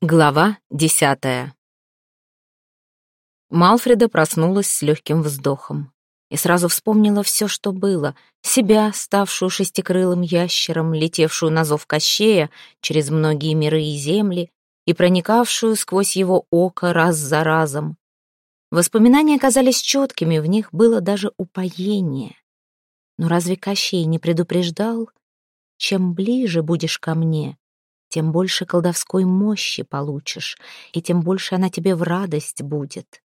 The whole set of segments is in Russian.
Глава десятая Малфреда проснулась с легким вздохом и сразу вспомнила все, что было. Себя, ставшую шестикрылым ящером, летевшую на зов Кощея через многие миры и земли и проникавшую сквозь его око раз за разом. Воспоминания казались четкими, в них было даже упоение. Но разве Кощей не предупреждал? Чем ближе будешь ко мне, тем больше колдовской мощи получишь, и тем больше она тебе в радость будет.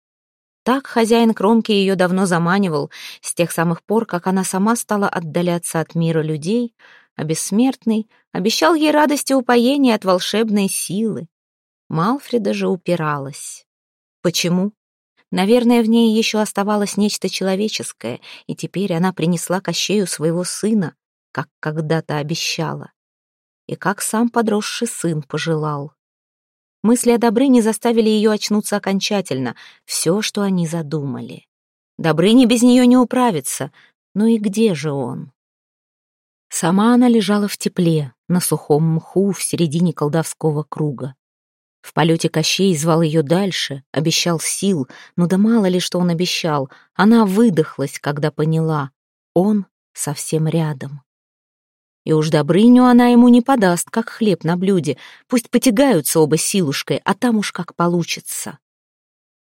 Так хозяин кромки ее давно заманивал, с тех самых пор, как она сама стала отдаляться от мира людей, а бессмертный обещал ей радость и упоение от волшебной силы. Малфреда же упиралась. Почему? Наверное, в ней еще оставалось нечто человеческое, и теперь она принесла Кощею своего сына, как когда-то обещала и как сам подросший сын пожелал. Мысли о Добрыне заставили ее очнуться окончательно, все, что они задумали. Добрыне без нее не управится, ну и где же он? Сама она лежала в тепле, на сухом мху в середине колдовского круга. В полете Кощей звал ее дальше, обещал сил, но да мало ли что он обещал. Она выдохлась, когда поняла. Он совсем рядом. И уж Добрыню она ему не подаст, как хлеб на блюде. Пусть потягаются оба силушкой, а там уж как получится.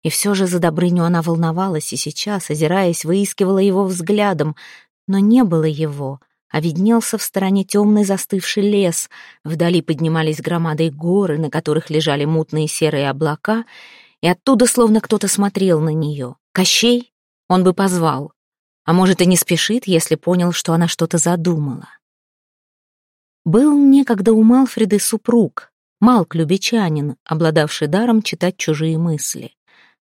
И все же за Добрыню она волновалась и сейчас, озираясь, выискивала его взглядом. Но не было его, а виднелся в стороне темный застывший лес. Вдали поднимались громады горы, на которых лежали мутные серые облака, и оттуда словно кто-то смотрел на нее. Кощей? Он бы позвал. А может, и не спешит, если понял, что она что-то задумала. Был некогда у Малфреды супруг, Малк-любечанин, обладавший даром читать чужие мысли.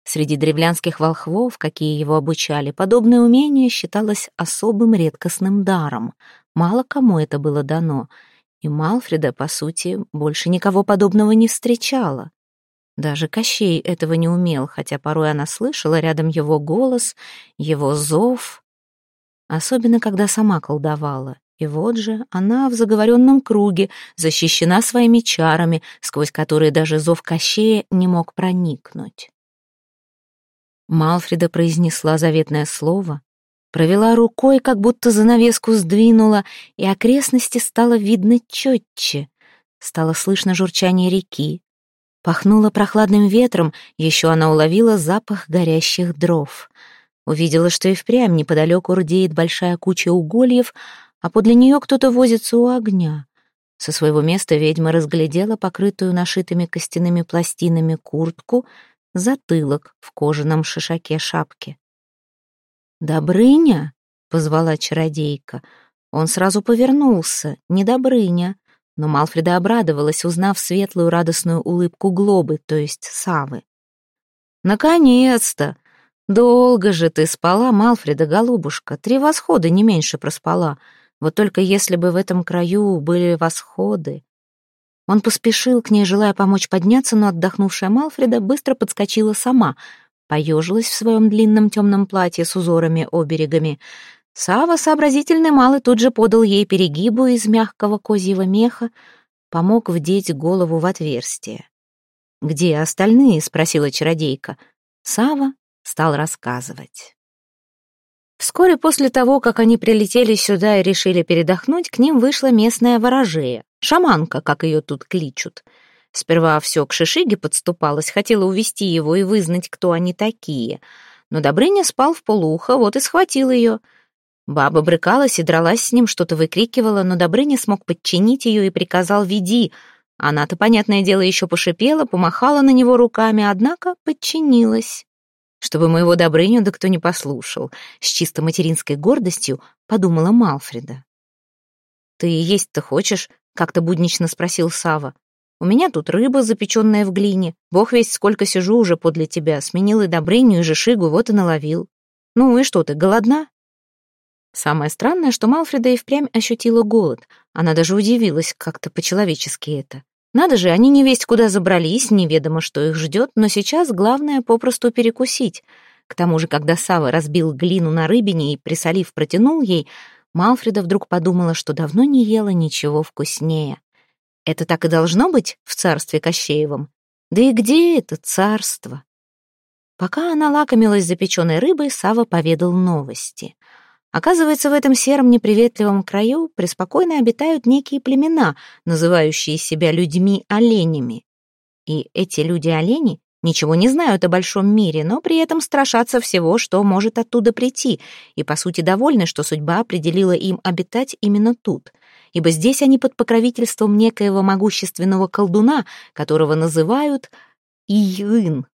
Среди древлянских волхвов, какие его обучали, подобное умение считалось особым редкостным даром. Мало кому это было дано, и Малфреда, по сути, больше никого подобного не встречала. Даже Кощей этого не умел, хотя порой она слышала рядом его голос, его зов, особенно когда сама колдовала. И вот же она в заговоренном круге, защищена своими чарами, сквозь которые даже зов Кощея не мог проникнуть. Малфреда произнесла заветное слово, провела рукой, как будто занавеску сдвинула, и окрестности стало видно четче. Стало слышно журчание реки. Пахнуло прохладным ветром, еще она уловила запах горящих дров. Увидела, что и впрямь неподалеку рдеет большая куча угольев, а подле нее кто-то возится у огня. Со своего места ведьма разглядела покрытую нашитыми костяными пластинами куртку, затылок в кожаном шишаке шапки. «Добрыня?» — позвала чародейка. Он сразу повернулся, не Добрыня, но Малфреда обрадовалась, узнав светлую радостную улыбку Глобы, то есть Савы. «Наконец-то! Долго же ты спала, Малфреда, голубушка, три восхода не меньше проспала. Вот только если бы в этом краю были восходы... Он поспешил к ней, желая помочь подняться, но отдохнувшая Малфреда быстро подскочила сама, поежилась в своем длинном темном платье с узорами-оберегами. Сава, сообразительный малый, тут же подал ей перегибу из мягкого козьего меха, помог вдеть голову в отверстие. «Где остальные?» — спросила чародейка. Сава стал рассказывать. Вскоре после того, как они прилетели сюда и решили передохнуть, к ним вышла местная ворожея, шаманка, как ее тут кличут. Сперва все к Шишиге подступалось, хотела увести его и вызнать, кто они такие. Но Добрыня спал в полуха, вот и схватил ее. Баба брыкалась и дралась с ним, что-то выкрикивала, но Добрыня смог подчинить ее и приказал «веди». Она-то, понятное дело, еще пошипела, помахала на него руками, однако подчинилась чтобы моего Добрыню да кто не послушал, с чисто материнской гордостью подумала Малфреда. «Ты есть-то хочешь?» — как-то буднично спросил Сава. «У меня тут рыба, запеченная в глине. Бог весь сколько сижу уже подле тебя. Сменил и Добрыню, и Жишигу, вот и наловил. Ну и что ты, голодна?» Самое странное, что Малфреда и впрямь ощутила голод. Она даже удивилась как-то по-человечески это. Надо же, они не весть куда забрались, неведомо, что их ждет, но сейчас главное попросту перекусить. К тому же, когда Сава разбил глину на рыбине и, присолив, протянул ей, Малфреда вдруг подумала, что давно не ела ничего вкуснее. Это так и должно быть в царстве Кощеевом? Да и где это царство? Пока она лакомилась запеченной рыбой, Сава поведал новости. Оказывается, в этом сером неприветливом краю преспокойно обитают некие племена, называющие себя людьми-оленями. И эти люди-олени ничего не знают о большом мире, но при этом страшатся всего, что может оттуда прийти, и, по сути, довольны, что судьба определила им обитать именно тут, ибо здесь они под покровительством некоего могущественного колдуна, которого называют Июн.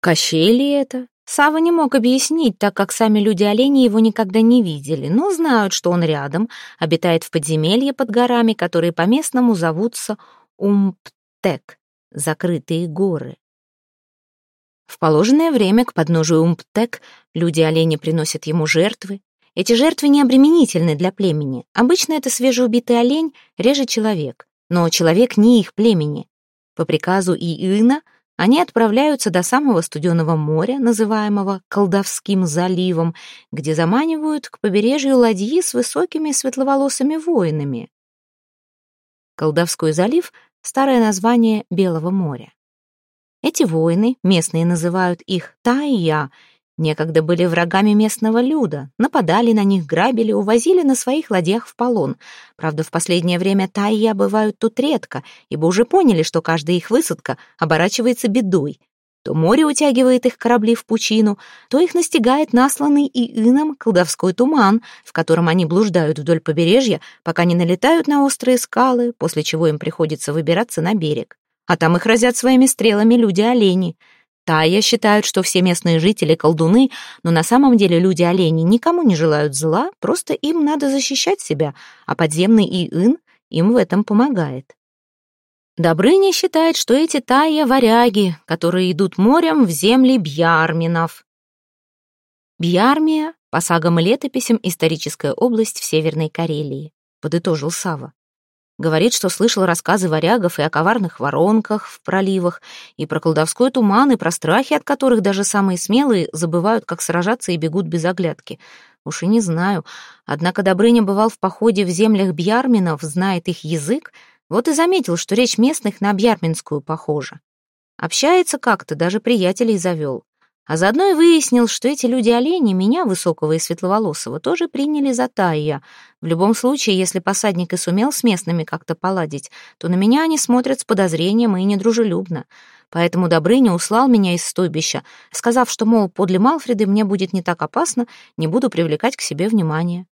Кощей ли это? Сава не мог объяснить, так как сами люди-олени его никогда не видели, но знают, что он рядом, обитает в подземелье под горами, которые по-местному зовутся Умптек, закрытые горы. В положенное время к подножию Умптек люди-олени приносят ему жертвы. Эти жертвы не обременительны для племени. Обычно это свежеубитый олень, реже человек. Но человек не их племени. По приказу Иина они отправляются до самого студеного моря, называемого Колдовским заливом, где заманивают к побережью ладьи с высокими светловолосыми воинами. Колдовской залив — старое название Белого моря. Эти воины, местные называют их Тайя, некогда были врагами местного люда, нападали на них, грабили, увозили на своих ладьях в полон. Правда, в последнее время Тайя бывают тут редко, ибо уже поняли, что каждая их высадка оборачивается бедой. То море утягивает их корабли в пучину, то их настигает насланный и ином колдовской туман, в котором они блуждают вдоль побережья, пока не налетают на острые скалы, после чего им приходится выбираться на берег а там их разят своими стрелами люди-олени. Тая считают, что все местные жители — колдуны, но на самом деле люди-олени никому не желают зла, просто им надо защищать себя, а подземный Иын им в этом помогает. Добрыня считает, что эти Тая — варяги, которые идут морем в земли бьярминов. Бьярмия, по сагам и летописям, историческая область в Северной Карелии, подытожил Сава. Говорит, что слышал рассказы варягов и о коварных воронках в проливах, и про колдовской туман, и про страхи, от которых даже самые смелые забывают, как сражаться и бегут без оглядки. Уж и не знаю. Однако Добрыня бывал в походе в землях бьярминов, знает их язык, вот и заметил, что речь местных на бьярминскую похожа. Общается как-то, даже приятелей завел. А заодно и выяснил, что эти люди-олени меня, высокого и светловолосого, тоже приняли за Тайя. В любом случае, если посадник и сумел с местными как-то поладить, то на меня они смотрят с подозрением и недружелюбно. Поэтому Добрыня услал меня из стойбища, сказав, что, мол, подле Малфреды мне будет не так опасно, не буду привлекать к себе внимание.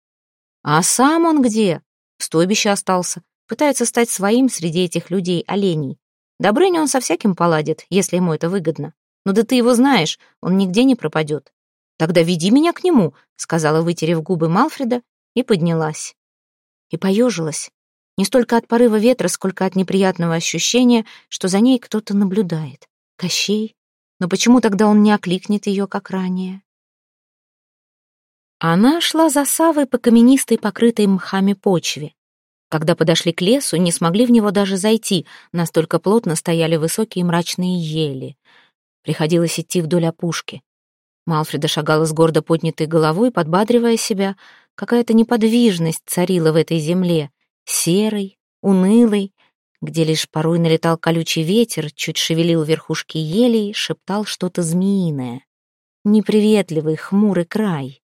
А сам он где? В стойбище остался. Пытается стать своим среди этих людей-оленей. Добрыня он со всяким поладит, если ему это выгодно. Ну да ты его знаешь, он нигде не пропадет. Тогда веди меня к нему, сказала, вытерев губы Малфреда, и поднялась. И поежилась. Не столько от порыва ветра, сколько от неприятного ощущения, что за ней кто-то наблюдает. Кощей? Но почему тогда он не окликнет ее, как ранее? Она шла за Савой по каменистой, покрытой мхами почве. Когда подошли к лесу, не смогли в него даже зайти, настолько плотно стояли высокие мрачные ели. Приходилось идти вдоль опушки. Малфреда шагала с гордо поднятой головой, подбадривая себя. Какая-то неподвижность царила в этой земле, серой, унылой, где лишь порой налетал колючий ветер, чуть шевелил верхушки елей, шептал что-то змеиное. Неприветливый, хмурый край.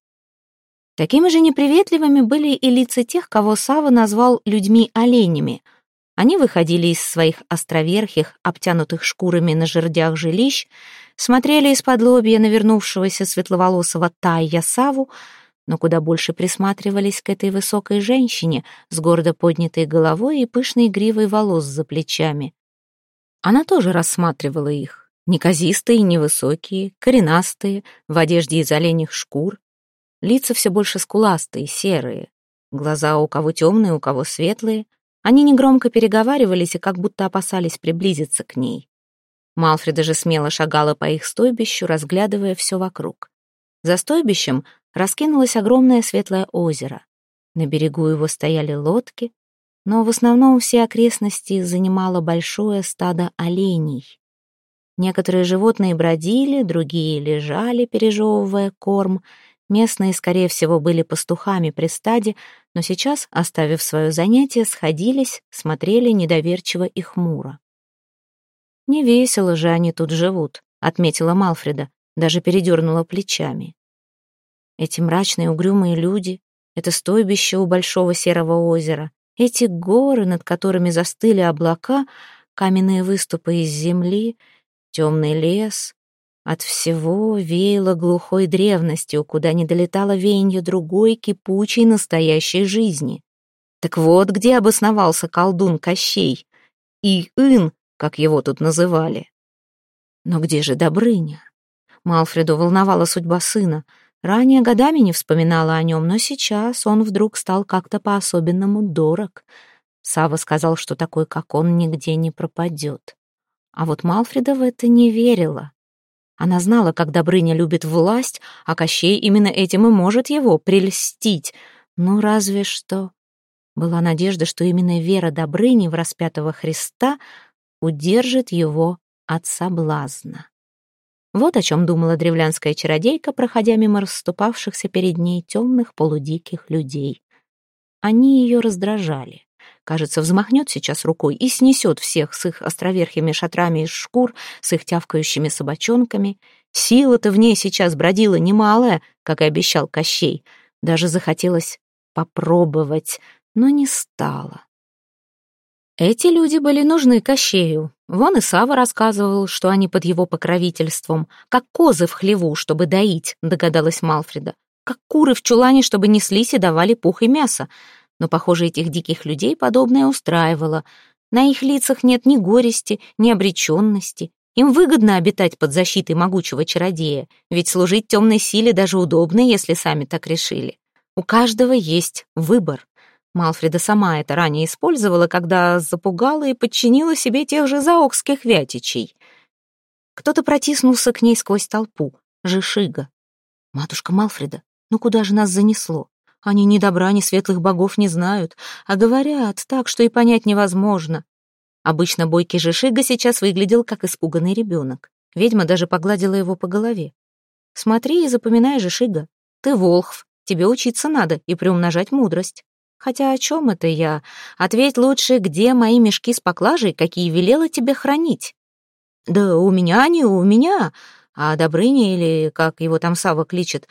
Такими же неприветливыми были и лица тех, кого Сава назвал людьми-оленями — они выходили из своих островерхих, обтянутых шкурами на жердях жилищ, смотрели из-под лобья на вернувшегося светловолосого Тайя Саву, но куда больше присматривались к этой высокой женщине с гордо поднятой головой и пышной гривой волос за плечами. Она тоже рассматривала их. Неказистые, невысокие, коренастые, в одежде из оленьих шкур. Лица все больше скуластые, серые. Глаза у кого темные, у кого светлые — они негромко переговаривались и как будто опасались приблизиться к ней. Малфреда же смело шагала по их стойбищу, разглядывая все вокруг. За стойбищем раскинулось огромное светлое озеро. На берегу его стояли лодки, но в основном все окрестности занимало большое стадо оленей. Некоторые животные бродили, другие лежали, пережевывая корм, Местные, скорее всего, были пастухами при стаде, но сейчас, оставив свое занятие, сходились, смотрели недоверчиво и хмуро. «Не весело же они тут живут», — отметила Малфреда, даже передернула плечами. Эти мрачные угрюмые люди, это стойбище у большого серого озера, эти горы, над которыми застыли облака, каменные выступы из земли, темный лес. От всего веяло глухой древностью, куда не долетало веяние другой кипучей настоящей жизни. Так вот, где обосновался колдун Кощей. И Ин, как его тут называли. Но где же Добрыня? Малфреду волновала судьба сына. Ранее годами не вспоминала о нем, но сейчас он вдруг стал как-то по-особенному дорог. Сава сказал, что такой, как он, нигде не пропадет. А вот Малфреда в это не верила. Она знала, как Добрыня любит власть, а Кощей именно этим и может его прельстить. Ну, разве что... Была надежда, что именно вера Добрыни в распятого Христа удержит его от соблазна. Вот о чем думала древлянская чародейка, проходя мимо расступавшихся перед ней темных полудиких людей. Они ее раздражали. Кажется, взмахнет сейчас рукой и снесет всех с их островерхими шатрами из шкур, с их тявкающими собачонками. Сила-то в ней сейчас бродила немалая, как и обещал Кощей. Даже захотелось попробовать, но не стало. Эти люди были нужны Кощею. Вон и Сава рассказывал, что они под его покровительством, как козы в хлеву, чтобы доить, догадалась Малфреда, как куры в чулане, чтобы неслись и давали пух и мясо. Но, похоже, этих диких людей подобное устраивало. На их лицах нет ни горести, ни обреченности. Им выгодно обитать под защитой могучего чародея, ведь служить темной силе даже удобно, если сами так решили. У каждого есть выбор. Малфреда сама это ранее использовала, когда запугала и подчинила себе тех же заокских вятичей. Кто-то протиснулся к ней сквозь толпу. Жишига. «Матушка Малфреда, ну куда же нас занесло? Они ни добра, ни светлых богов не знают, а говорят так, что и понять невозможно». Обычно бойкий Жишига сейчас выглядел как испуганный ребенок. Ведьма даже погладила его по голове. «Смотри и запоминай, Жишига. Ты волхв, тебе учиться надо и приумножать мудрость. Хотя о чем это я? Ответь лучше, где мои мешки с поклажей, какие велела тебе хранить? Да у меня они, у меня. А Добрыня, или как его там Сава кличет,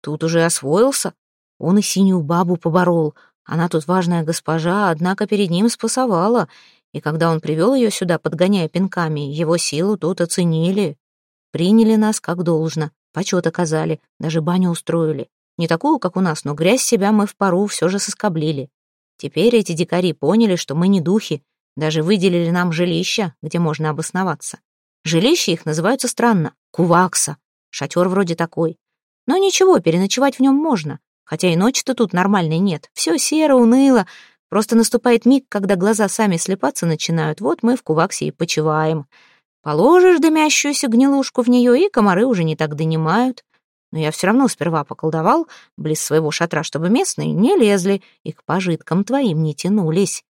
тут уже освоился. Он и синюю бабу поборол. Она тут важная госпожа, однако перед ним спасовала. И когда он привел ее сюда, подгоняя пинками, его силу тут оценили. Приняли нас как должно, почет оказали, даже баню устроили. Не такую, как у нас, но грязь себя мы в пару все же соскоблили. Теперь эти дикари поняли, что мы не духи, даже выделили нам жилища, где можно обосноваться. Жилища их называются странно — кувакса. Шатер вроде такой. Но ничего, переночевать в нем можно. Хотя и ночи-то тут нормальной нет. Все серо, уныло. Просто наступает миг, когда глаза сами слепаться начинают. Вот мы в куваксе и почиваем. Положишь дымящуюся гнилушку в нее, и комары уже не так донимают но я все равно сперва поколдовал близ своего шатра, чтобы местные не лезли и к пожиткам твоим не тянулись.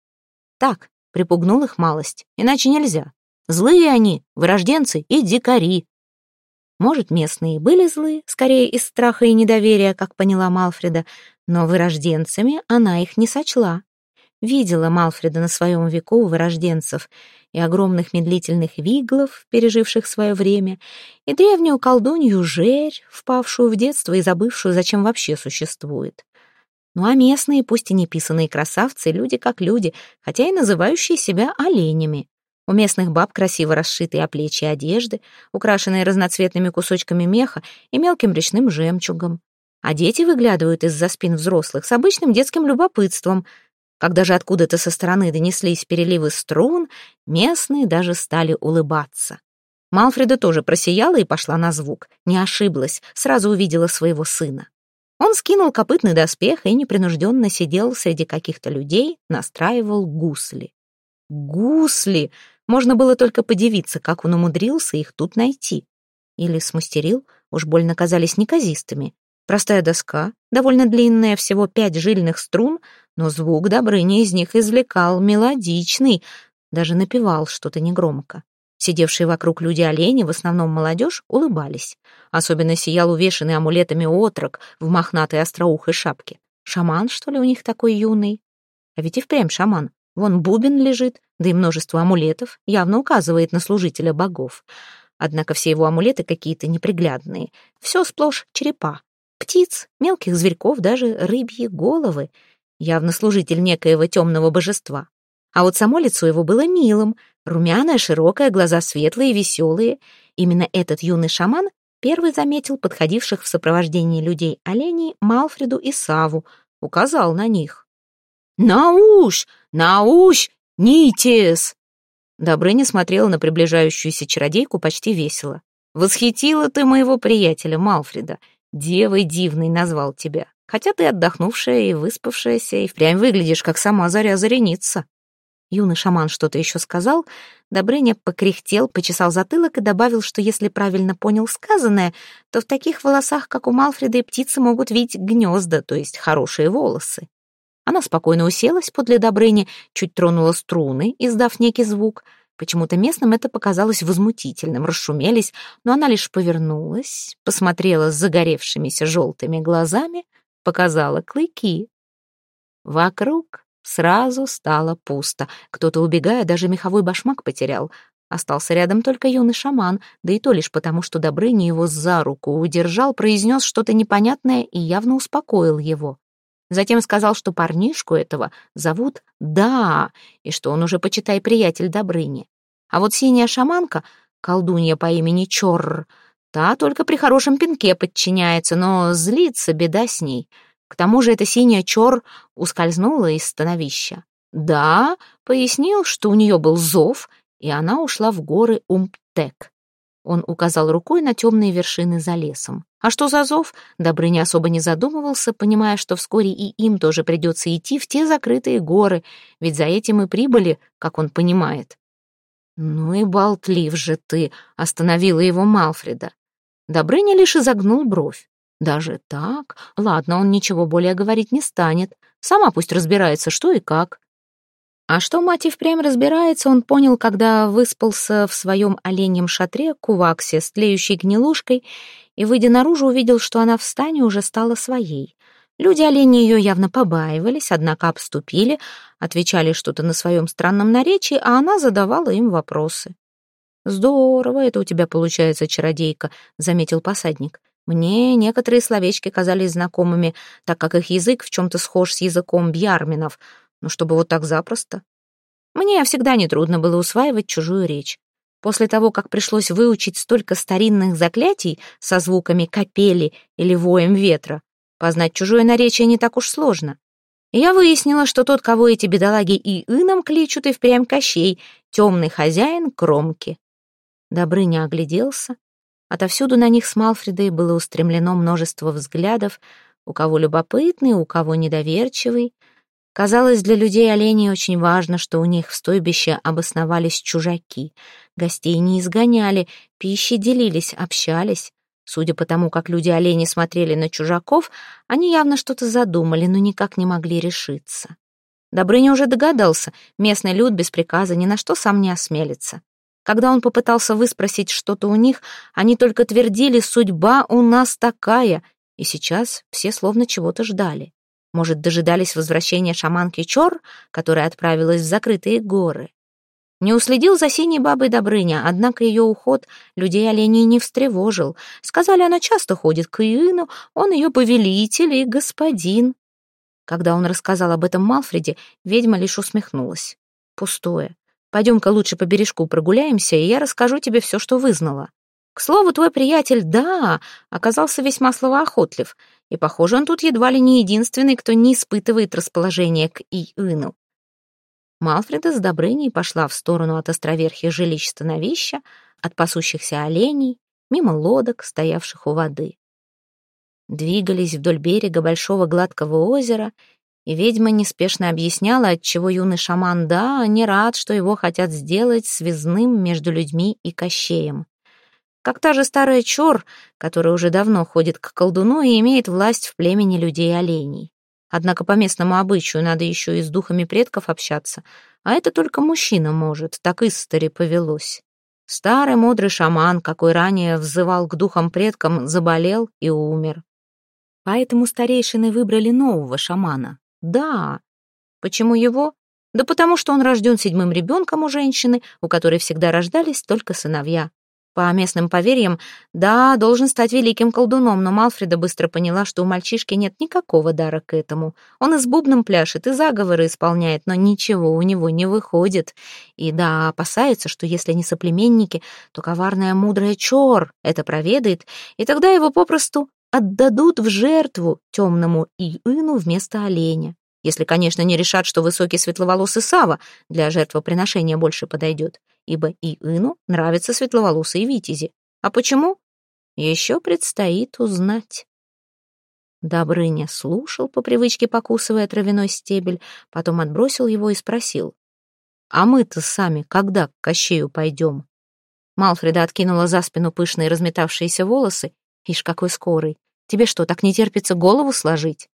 Так, припугнул их малость, иначе нельзя. Злые они, вырожденцы и дикари. Может, местные были злые, скорее из страха и недоверия, как поняла Малфреда, но вырожденцами она их не сочла. Видела Малфреда на своем веку вырожденцев и огромных медлительных виглов, переживших свое время, и древнюю колдунью Жерь, впавшую в детство и забывшую, зачем вообще существует. Ну а местные, пусть и не писанные красавцы, люди как люди, хотя и называющие себя оленями. У местных баб красиво расшитые оплечья одежды, украшенные разноцветными кусочками меха и мелким речным жемчугом. А дети выглядывают из-за спин взрослых с обычным детским любопытством — когда же откуда-то со стороны донеслись переливы струн, местные даже стали улыбаться. Малфреда тоже просияла и пошла на звук. Не ошиблась, сразу увидела своего сына. Он скинул копытный доспех и непринужденно сидел среди каких-то людей, настраивал гусли. Гусли! Можно было только подивиться, как он умудрился их тут найти. Или смастерил, уж больно казались неказистыми. Простая доска, довольно длинная, всего пять жильных струн, но звук Добрыня из них извлекал мелодичный, даже напевал что-то негромко. Сидевшие вокруг люди-олени, в основном молодежь, улыбались. Особенно сиял увешанный амулетами отрок в мохнатой остроухой шапке. Шаман, что ли, у них такой юный? А ведь и впрямь шаман. Вон бубен лежит, да и множество амулетов, явно указывает на служителя богов. Однако все его амулеты какие-то неприглядные. Все сплошь черепа. Птиц, мелких зверьков, даже рыбьи головы. Явно служитель некоего темного божества. А вот само лицо его было милым, румяное, широкое, глаза светлые, веселые. Именно этот юный шаман первый заметил подходивших в сопровождении людей оленей Малфреду и Саву, указал на них. «Науш! Науш! Нитис!» Добрыня смотрела на приближающуюся чародейку почти весело. «Восхитила ты моего приятеля Малфреда. Девой дивной назвал тебя. Хотя ты отдохнувшая и выспавшаяся, и впрямь выглядишь, как сама заря зареница». Юный шаман что-то еще сказал, Добрыня покряхтел, почесал затылок и добавил, что если правильно понял сказанное, то в таких волосах, как у Малфреда, и птицы могут видеть гнезда, то есть хорошие волосы. Она спокойно уселась подле Добрыни, чуть тронула струны, издав некий звук. Почему-то местным это показалось возмутительным, расшумелись, но она лишь повернулась, посмотрела с загоревшимися желтыми глазами, показала клыки. Вокруг Сразу стало пусто. Кто-то, убегая, даже меховой башмак потерял. Остался рядом только юный шаман, да и то лишь потому, что Добрыня его за руку удержал, произнес что-то непонятное и явно успокоил его. Затем сказал, что парнишку этого зовут Да, и что он уже, почитай, приятель Добрыни. А вот синяя шаманка, колдунья по имени Чорр, та только при хорошем пинке подчиняется, но злится беда с ней — к тому же эта синяя чор ускользнула из становища. Да, пояснил, что у нее был зов, и она ушла в горы Умптек. Он указал рукой на темные вершины за лесом. А что за зов? Добрыня особо не задумывался, понимая, что вскоре и им тоже придется идти в те закрытые горы, ведь за этим и прибыли, как он понимает. «Ну и болтлив же ты!» — остановила его Малфреда. Добрыня лишь изогнул бровь. Даже так? Ладно, он ничего более говорить не станет. Сама пусть разбирается, что и как. А что мать и впрямь разбирается, он понял, когда выспался в своем оленьем шатре куваксе с тлеющей гнилушкой и, выйдя наружу, увидел, что она в стане уже стала своей. Люди олени ее явно побаивались, однако обступили, отвечали что-то на своем странном наречии, а она задавала им вопросы. «Здорово это у тебя получается, чародейка», — заметил посадник. Мне некоторые словечки казались знакомыми, так как их язык в чем-то схож с языком бьярминов, но чтобы вот так запросто. Мне всегда нетрудно было усваивать чужую речь. После того, как пришлось выучить столько старинных заклятий со звуками капели или воем ветра, познать чужое наречие не так уж сложно. Я выяснила, что тот, кого эти бедолаги и ином кличут, и впрямь Кощей, темный хозяин кромки. Добрыня огляделся, Отовсюду на них с Малфредой было устремлено множество взглядов, у кого любопытный, у кого недоверчивый. Казалось, для людей оленей очень важно, что у них в стойбище обосновались чужаки. Гостей не изгоняли, пищи делились, общались. Судя по тому, как люди-олени смотрели на чужаков, они явно что-то задумали, но никак не могли решиться. Добрыня уже догадался, местный люд без приказа ни на что сам не осмелится. Когда он попытался выспросить что-то у них, они только твердили «судьба у нас такая», и сейчас все словно чего-то ждали. Может, дожидались возвращения шаманки Чор, которая отправилась в закрытые горы. Не уследил за синей бабой Добрыня, однако ее уход людей оленей не встревожил. Сказали, она часто ходит к Иину, он ее повелитель и господин. Когда он рассказал об этом Малфреде, ведьма лишь усмехнулась. Пустое. Пойдем-ка лучше по бережку прогуляемся, и я расскажу тебе все, что вызнала. К слову, твой приятель, да, оказался весьма словоохотлив, и, похоже, он тут едва ли не единственный, кто не испытывает расположения к Иину. Малфреда с Добрыней пошла в сторону от островерхи жилищ становища, от пасущихся оленей, мимо лодок, стоявших у воды. Двигались вдоль берега большого гладкого озера и ведьма неспешно объясняла, отчего юный шаман, да, не рад, что его хотят сделать связным между людьми и кощеем. Как та же старая чор, которая уже давно ходит к колдуну и имеет власть в племени людей-оленей. Однако по местному обычаю надо еще и с духами предков общаться, а это только мужчина может, так истори повелось. Старый мудрый шаман, какой ранее взывал к духам предкам, заболел и умер. Поэтому старейшины выбрали нового шамана, да. Почему его? Да потому что он рожден седьмым ребенком у женщины, у которой всегда рождались только сыновья. По местным поверьям, да, должен стать великим колдуном, но Малфреда быстро поняла, что у мальчишки нет никакого дара к этому. Он и с бубном пляшет, и заговоры исполняет, но ничего у него не выходит. И да, опасается, что если не соплеменники, то коварная мудрая Чор это проведает, и тогда его попросту отдадут в жертву темному Иину вместо оленя. Если, конечно, не решат, что высокий светловолосый Сава для жертвоприношения больше подойдет, ибо и Ину нравятся светловолосые витязи. А почему? Еще предстоит узнать. Добрыня слушал, по привычке покусывая травяной стебель, потом отбросил его и спросил. «А мы-то сами когда к Кощею пойдем?» Малфреда откинула за спину пышные разметавшиеся волосы. «Ишь, какой скорый! Тебе что, так не терпится голову сложить?»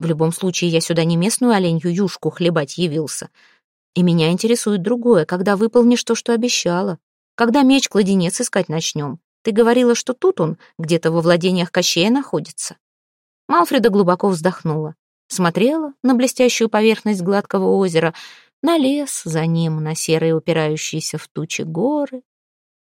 В любом случае, я сюда не местную оленью юшку хлебать явился. И меня интересует другое, когда выполнишь то, что обещала. Когда меч-кладенец искать начнем. Ты говорила, что тут он, где-то во владениях Кощея находится. Малфреда глубоко вздохнула. Смотрела на блестящую поверхность гладкого озера, на лес за ним, на серые упирающиеся в тучи горы.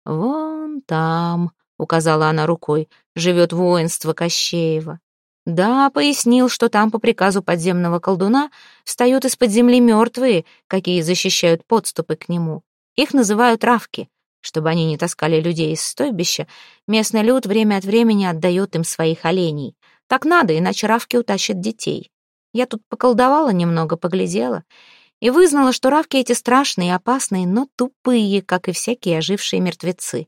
«Вон там», — указала она рукой, — «живет воинство Кощеева. Да, пояснил, что там по приказу подземного колдуна встают из-под земли мертвые, какие защищают подступы к нему. Их называют равки. Чтобы они не таскали людей из стойбища, местный люд время от времени отдает им своих оленей. Так надо, иначе равки утащат детей. Я тут поколдовала немного, поглядела, и вызнала, что равки эти страшные и опасные, но тупые, как и всякие ожившие мертвецы.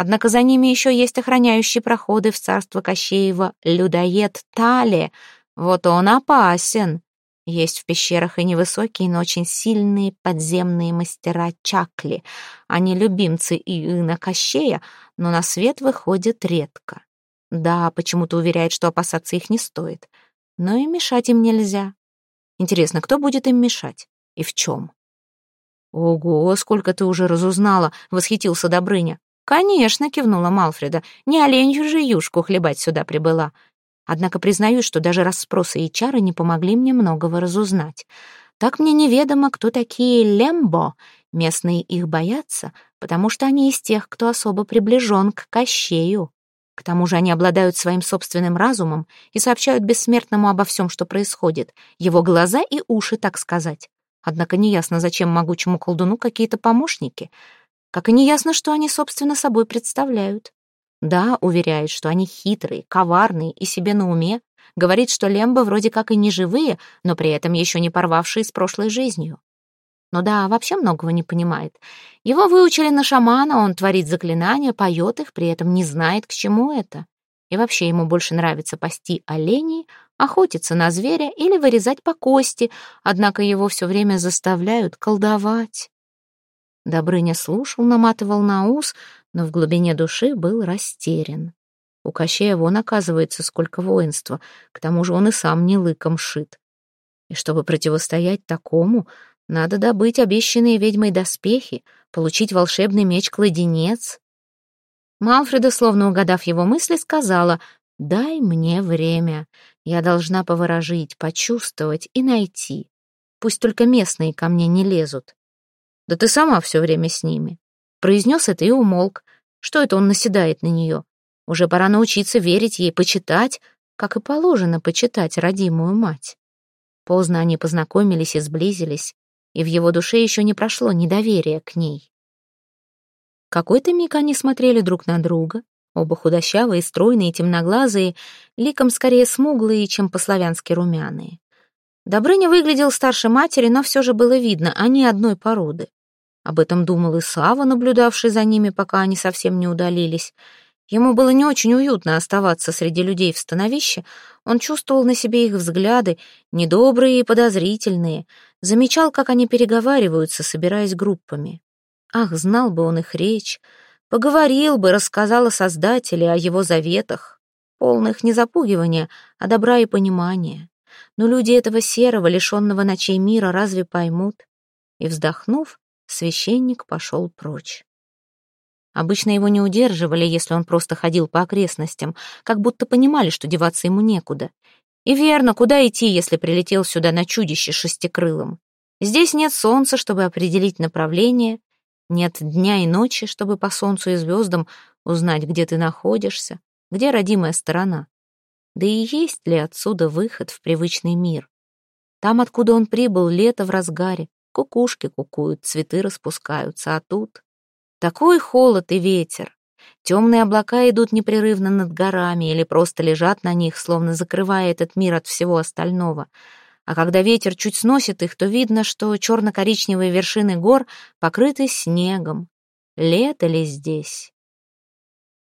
Однако за ними еще есть охраняющие проходы в царство Кощеева людоед Тале. Вот он опасен. Есть в пещерах и невысокие, но очень сильные подземные мастера Чакли. Они любимцы Иына Кощея, но на свет выходят редко. Да, почему-то уверяет, что опасаться их не стоит. Но и мешать им нельзя. Интересно, кто будет им мешать? И в чем? «Ого, сколько ты уже разузнала!» — восхитился Добрыня. «Конечно», — кивнула Малфреда, — «не оленью же юшку хлебать сюда прибыла». Однако признаюсь, что даже расспросы и чары не помогли мне многого разузнать. Так мне неведомо, кто такие Лембо. Местные их боятся, потому что они из тех, кто особо приближен к Кощею. К тому же они обладают своим собственным разумом и сообщают бессмертному обо всем, что происходит. Его глаза и уши, так сказать. Однако неясно, зачем могучему колдуну какие-то помощники — как и неясно, что они, собственно, собой представляют. Да, уверяет, что они хитрые, коварные и себе на уме. Говорит, что Лембо вроде как и не живые, но при этом еще не порвавшие с прошлой жизнью. Но да, вообще многого не понимает. Его выучили на шамана, он творит заклинания, поет их, при этом не знает, к чему это. И вообще ему больше нравится пасти оленей, охотиться на зверя или вырезать по кости, однако его все время заставляют колдовать. Добрыня слушал, наматывал на ус, но в глубине души был растерян. У Кощея вон, оказывается, сколько воинства, к тому же он и сам не лыком шит. И чтобы противостоять такому, надо добыть обещанные ведьмой доспехи, получить волшебный меч-кладенец. Малфреда, словно угадав его мысли, сказала «Дай мне время, я должна поворожить, почувствовать и найти. Пусть только местные ко мне не лезут». Да ты сама все время с ними. Произнес это и умолк. Что это он наседает на нее? Уже пора научиться верить ей, почитать, как и положено почитать родимую мать. Поздно они познакомились и сблизились, и в его душе еще не прошло недоверие к ней. Какой-то миг они смотрели друг на друга, оба худощавые, стройные, темноглазые, ликом скорее смуглые, чем по-славянски румяные. Добрыня выглядел старше матери, но все же было видно, они одной породы. Об этом думал и Сава, наблюдавший за ними, пока они совсем не удалились. Ему было не очень уютно оставаться среди людей в становище. Он чувствовал на себе их взгляды, недобрые и подозрительные, замечал, как они переговариваются, собираясь группами. Ах, знал бы он их речь, поговорил бы, рассказал о Создателе, о его заветах, полных не запугивания, а добра и понимания. Но люди этого серого, лишенного ночей мира, разве поймут? И, вздохнув, Священник пошел прочь. Обычно его не удерживали, если он просто ходил по окрестностям, как будто понимали, что деваться ему некуда. И верно, куда идти, если прилетел сюда на чудище шестикрылым? Здесь нет солнца, чтобы определить направление, нет дня и ночи, чтобы по солнцу и звездам узнать, где ты находишься, где родимая сторона. Да и есть ли отсюда выход в привычный мир? Там, откуда он прибыл, лето в разгаре, кукушки кукуют, цветы распускаются, а тут такой холод и ветер. Темные облака идут непрерывно над горами или просто лежат на них, словно закрывая этот мир от всего остального — а когда ветер чуть сносит их, то видно, что черно-коричневые вершины гор покрыты снегом. Лето ли здесь?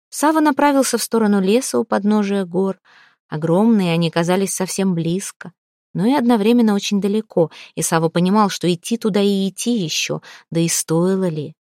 Сава направился в сторону леса у подножия гор. Огромные они казались совсем близко, но и одновременно очень далеко, и Сава понимал, что идти туда и идти еще, да и стоило ли.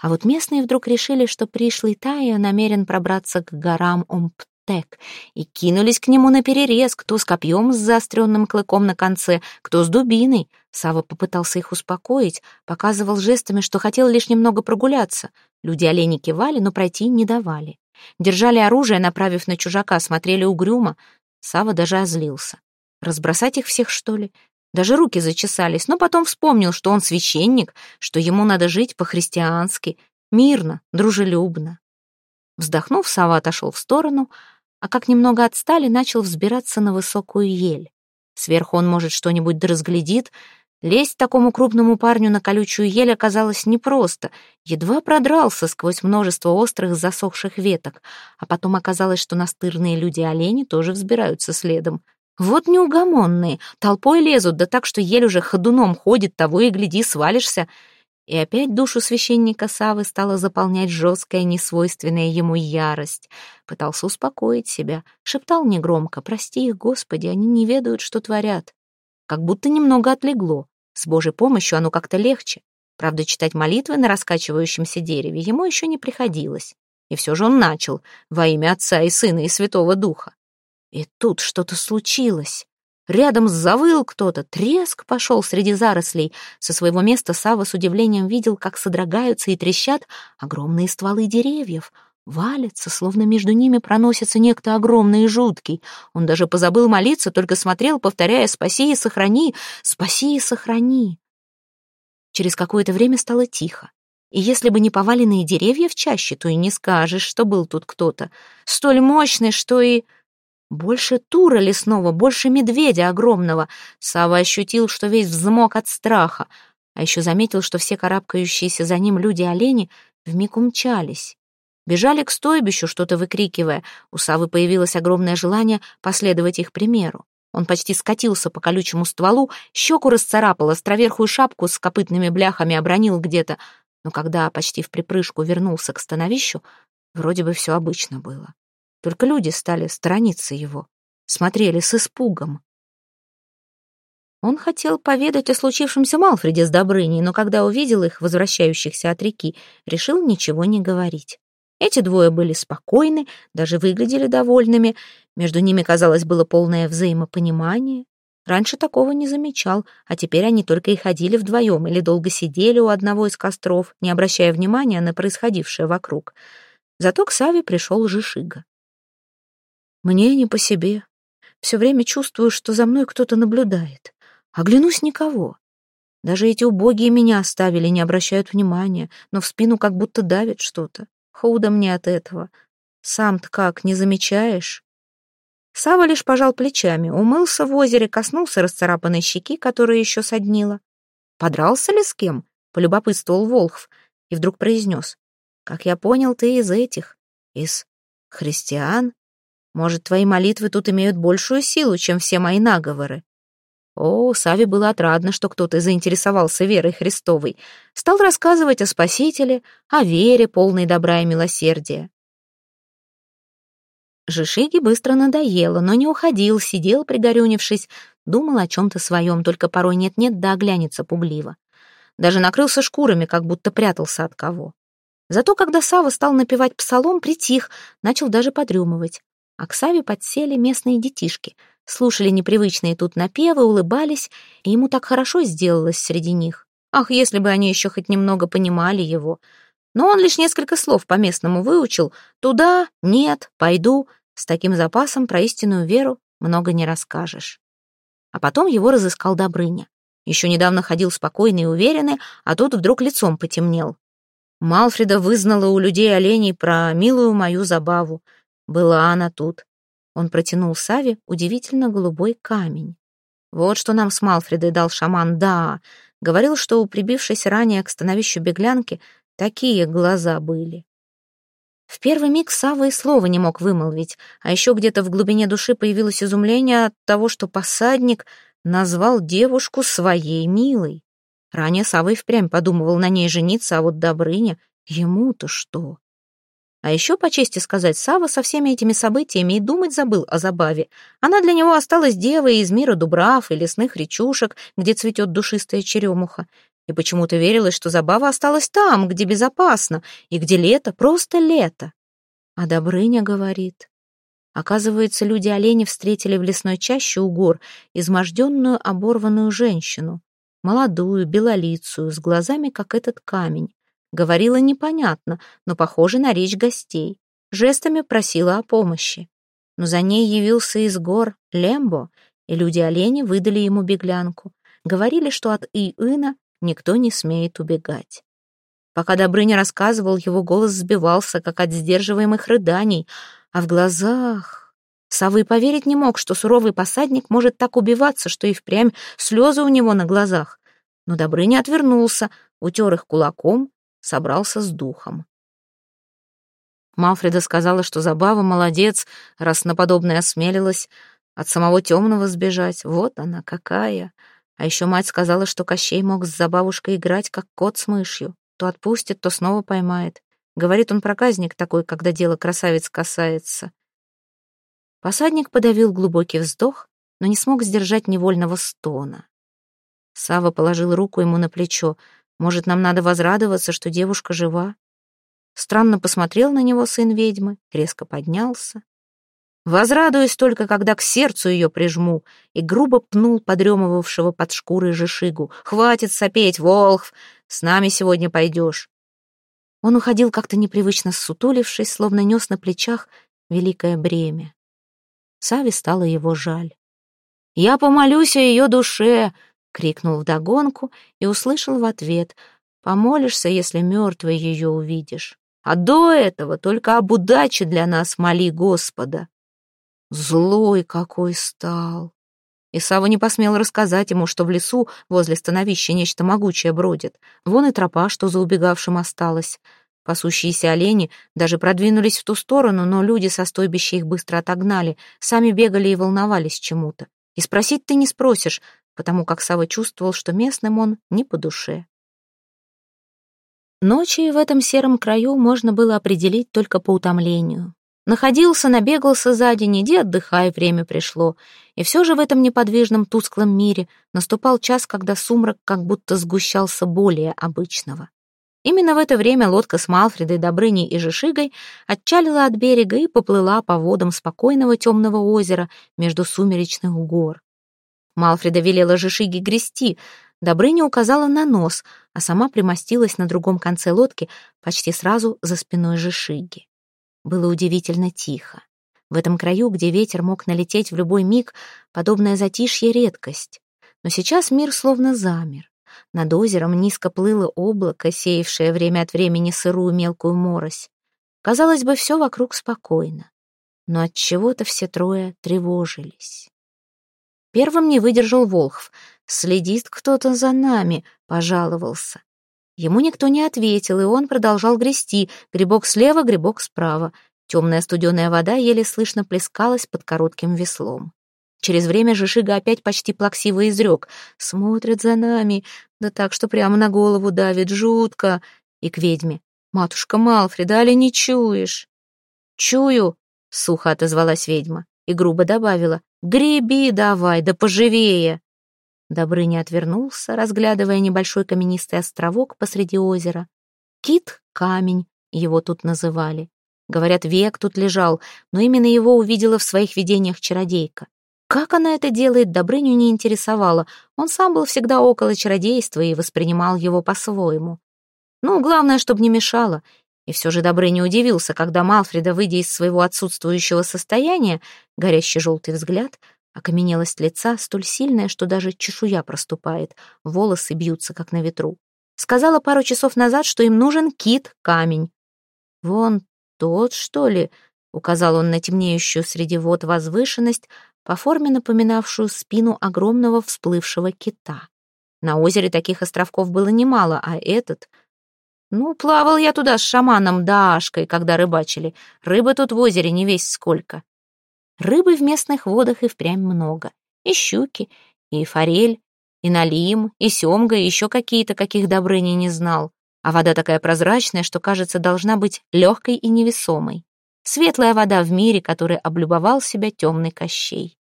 А вот местные вдруг решили, что пришлый Тая намерен пробраться к горам Омпт Тек и кинулись к нему на перерез, кто с копьем с заостренным клыком на конце, кто с дубиной. Сава попытался их успокоить, показывал жестами, что хотел лишь немного прогуляться. Люди олени кивали, но пройти не давали. Держали оружие, направив на чужака, смотрели угрюмо. Сава даже озлился. Разбросать их всех, что ли? Даже руки зачесались, но потом вспомнил, что он священник, что ему надо жить по-христиански, мирно, дружелюбно. Вздохнув, Сава отошел в сторону, а как немного отстали, начал взбираться на высокую ель. Сверху он, может, что-нибудь разглядит. Лезть такому крупному парню на колючую ель оказалось непросто. Едва продрался сквозь множество острых засохших веток, а потом оказалось, что настырные люди-олени тоже взбираются следом. Вот неугомонные, толпой лезут, да так, что ель уже ходуном ходит, того и гляди, свалишься — и опять душу священника Савы стала заполнять жесткая, несвойственная ему ярость. Пытался успокоить себя, шептал негромко, «Прости их, Господи, они не ведают, что творят». Как будто немного отлегло. С Божьей помощью оно как-то легче. Правда, читать молитвы на раскачивающемся дереве ему еще не приходилось. И все же он начал во имя Отца и Сына и Святого Духа. И тут что-то случилось. Рядом завыл кто-то, треск пошел среди зарослей. Со своего места Сава с удивлением видел, как содрогаются и трещат огромные стволы деревьев. Валятся, словно между ними проносится некто огромный и жуткий. Он даже позабыл молиться, только смотрел, повторяя «Спаси и сохрани! Спаси и сохрани!» Через какое-то время стало тихо. И если бы не поваленные деревья в чаще, то и не скажешь, что был тут кто-то. Столь мощный, что и... Больше тура лесного, больше медведя огромного. Сава ощутил, что весь взмок от страха, а еще заметил, что все карабкающиеся за ним люди-олени вмиг умчались. Бежали к стойбищу, что-то выкрикивая. У Савы появилось огромное желание последовать их примеру. Он почти скатился по колючему стволу, щеку расцарапал, островерхую шапку с копытными бляхами обронил где-то. Но когда почти в припрыжку вернулся к становищу, вроде бы все обычно было. Только люди стали сторониться его, смотрели с испугом. Он хотел поведать о случившемся Малфреде с Добрыней, но когда увидел их, возвращающихся от реки, решил ничего не говорить. Эти двое были спокойны, даже выглядели довольными. Между ними, казалось, было полное взаимопонимание. Раньше такого не замечал, а теперь они только и ходили вдвоем или долго сидели у одного из костров, не обращая внимания на происходившее вокруг. Зато к Саве пришел Жишига. Мне не по себе. Все время чувствую, что за мной кто-то наблюдает. Оглянусь никого. Даже эти убогие меня оставили, не обращают внимания, но в спину как будто давит что-то. Худо мне от этого. Сам-то как, не замечаешь? Сава лишь пожал плечами, умылся в озере, коснулся расцарапанной щеки, которая еще соднила. «Подрался ли с кем?» — полюбопытствовал Волхв и вдруг произнес. «Как я понял, ты из этих, из христиан?» Может, твои молитвы тут имеют большую силу, чем все мои наговоры?» О, Саве было отрадно, что кто-то заинтересовался верой Христовой. Стал рассказывать о Спасителе, о вере, полной добра и милосердия. Жишиге быстро надоело, но не уходил, сидел, пригорюнившись, думал о чем-то своем, только порой нет-нет, да оглянется пугливо. Даже накрылся шкурами, как будто прятался от кого. Зато когда Сава стал напевать псалом, притих, начал даже подрюмывать. А к Саве подсели местные детишки, слушали непривычные тут напевы, улыбались, и ему так хорошо сделалось среди них. Ах, если бы они еще хоть немного понимали его. Но он лишь несколько слов по-местному выучил. «Туда», «нет», «пойду». С таким запасом про истинную веру много не расскажешь. А потом его разыскал Добрыня. Еще недавно ходил спокойный и уверенный, а тут вдруг лицом потемнел. Малфреда вызнала у людей оленей про милую мою забаву. Была она тут. Он протянул Саве удивительно голубой камень. Вот что нам с Малфредой дал шаман, да. Говорил, что у прибившейся ранее к становищу беглянки такие глаза были. В первый миг Сава и слова не мог вымолвить, а еще где-то в глубине души появилось изумление от того, что посадник назвал девушку своей милой. Ранее Сава и впрямь подумывал на ней жениться, а вот Добрыня, ему-то что? А еще, по чести сказать, Сава со всеми этими событиями и думать забыл о забаве. Она для него осталась девой из мира дубрав и лесных речушек, где цветет душистая черемуха. И почему-то верилось, что забава осталась там, где безопасно, и где лето, просто лето. А Добрыня говорит... Оказывается, люди-олени встретили в лесной чаще у гор изможденную оборванную женщину, молодую, белолицую, с глазами, как этот камень. Говорила непонятно, но похоже на речь гостей. Жестами просила о помощи. Но за ней явился из гор Лембо, и люди-олени выдали ему беглянку. Говорили, что от Иына никто не смеет убегать. Пока Добрыня рассказывал, его голос сбивался, как от сдерживаемых рыданий — а в глазах... Савы поверить не мог, что суровый посадник может так убиваться, что и впрямь слезы у него на глазах. Но Добрыня отвернулся, утер их кулаком, собрался с духом. Малфреда сказала, что Забава молодец, раз на подобное осмелилась, от самого темного сбежать. Вот она какая. А еще мать сказала, что Кощей мог с Забавушкой играть, как кот с мышью. То отпустит, то снова поймает. Говорит он проказник такой, когда дело красавиц касается. Посадник подавил глубокий вздох, но не смог сдержать невольного стона. Сава положил руку ему на плечо. Может, нам надо возрадоваться, что девушка жива? Странно посмотрел на него сын ведьмы, резко поднялся. Возрадуюсь только, когда к сердцу ее прижму, и грубо пнул подремывавшего под шкурой жишигу. «Хватит сопеть, Волхв! С нами сегодня пойдешь. Он уходил как-то непривычно ссутулившись, словно нес на плечах великое бремя. Саве стало его жаль. «Я помолюсь о ее душе!» — крикнул вдогонку и услышал в ответ. «Помолишься, если мертвой ее увидишь. А до этого только об удаче для нас моли Господа». Злой какой стал! И Сава не посмел рассказать ему, что в лесу возле становища нечто могучее бродит. Вон и тропа, что за убегавшим осталась. Пасущиеся олени даже продвинулись в ту сторону, но люди со стойбища их быстро отогнали, сами бегали и волновались чему-то. И спросить ты не спросишь, потому как Сава чувствовал, что местным он не по душе. Ночи в этом сером краю можно было определить только по утомлению. Находился, набегался за день, иди отдыхай, время пришло. И все же в этом неподвижном тусклом мире наступал час, когда сумрак как будто сгущался более обычного. Именно в это время лодка с Малфредой, Добрыней и Жишигой отчалила от берега и поплыла по водам спокойного темного озера между сумеречных гор. Малфреда велела Жишиге грести, Добрыня указала на нос, а сама примостилась на другом конце лодки почти сразу за спиной Жишиги. Было удивительно тихо. В этом краю, где ветер мог налететь в любой миг, подобное затишье — редкость. Но сейчас мир словно замер. Над озером низко плыло облако, сеявшее время от времени сырую мелкую морось. Казалось бы, все вокруг спокойно. Но от чего-то все трое тревожились. Первым не выдержал Волхв. «Следит кто-то за нами», — пожаловался. Ему никто не ответил, и он продолжал грести. Грибок слева, грибок справа. Темная студеная вода еле слышно плескалась под коротким веслом. Через время Жишига опять почти плаксиво изрек. «Смотрят за нами, да так, что прямо на голову давит, жутко!» И к ведьме. «Матушка Малфреда, али не чуешь?» «Чую», — сухо отозвалась ведьма и грубо добавила. «Греби давай, да поживее!» Добрыня отвернулся, разглядывая небольшой каменистый островок посреди озера. Кит-камень его тут называли. Говорят, век тут лежал, но именно его увидела в своих видениях чародейка. Как она это делает, Добрыню не интересовало. Он сам был всегда около чародейства и воспринимал его по-своему. Ну, главное, чтобы не мешало. И все же Добрыня удивился, когда Малфреда, выйдя из своего отсутствующего состояния, горящий желтый взгляд, Окаменелость лица столь сильная, что даже чешуя проступает, волосы бьются, как на ветру. Сказала пару часов назад, что им нужен кит-камень. «Вон тот, что ли?» — указал он на темнеющую среди вод возвышенность, по форме напоминавшую спину огромного всплывшего кита. На озере таких островков было немало, а этот... Ну, плавал я туда с шаманом Дашкой, когда рыбачили. Рыбы тут в озере не весь сколько. Рыбы в местных водах и впрямь много. И щуки, и форель, и налим, и семга, и еще какие-то, каких Добрыни не знал. А вода такая прозрачная, что, кажется, должна быть легкой и невесомой. Светлая вода в мире, который облюбовал себя темный Кощей.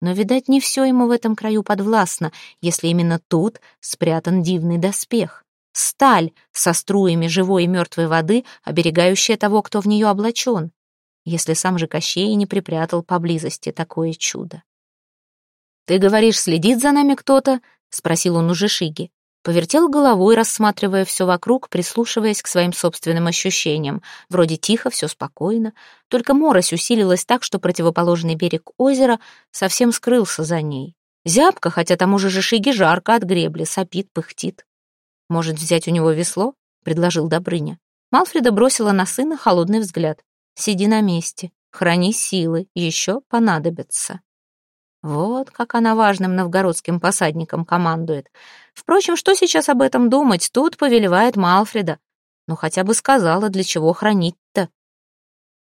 Но, видать, не все ему в этом краю подвластно, если именно тут спрятан дивный доспех. Сталь со струями живой и мертвой воды, оберегающая того, кто в нее облачен если сам же Кощей не припрятал поблизости такое чудо. «Ты говоришь, следит за нами кто-то?» — спросил он у Жишиги. Повертел головой, рассматривая все вокруг, прислушиваясь к своим собственным ощущениям. Вроде тихо, все спокойно. Только морось усилилась так, что противоположный берег озера совсем скрылся за ней. Зябко, хотя тому же Жишиге жарко от гребли, сопит, пыхтит. «Может, взять у него весло?» — предложил Добрыня. Малфреда бросила на сына холодный взгляд. Сиди на месте, храни силы, еще понадобятся. Вот как она важным новгородским посадникам командует. Впрочем, что сейчас об этом думать? Тут повелевает Малфреда. Ну, хотя бы сказала, для чего хранить-то.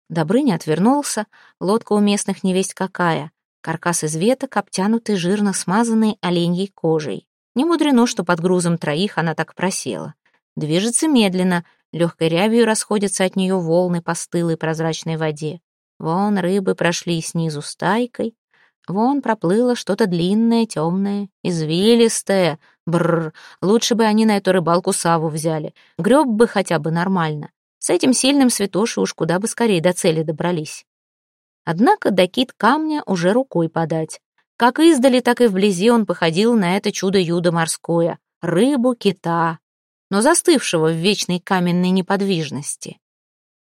Добрыня отвернулся. Лодка у местных невесть какая. Каркас из веток, обтянутый жирно смазанной оленьей кожей. Не мудрено, что под грузом троих она так просела. Движется медленно — Легкой рябью расходятся от нее волны по стылой прозрачной воде. Вон рыбы прошли снизу стайкой. Вон проплыло что-то длинное, темное, извилистое. Бррр, лучше бы они на эту рыбалку саву взяли. Греб бы хотя бы нормально. С этим сильным святоши уж куда бы скорее до цели добрались. Однако до кит камня уже рукой подать. Как издали, так и вблизи он походил на это чудо-юдо морское. Рыбу, кита, но застывшего в вечной каменной неподвижности.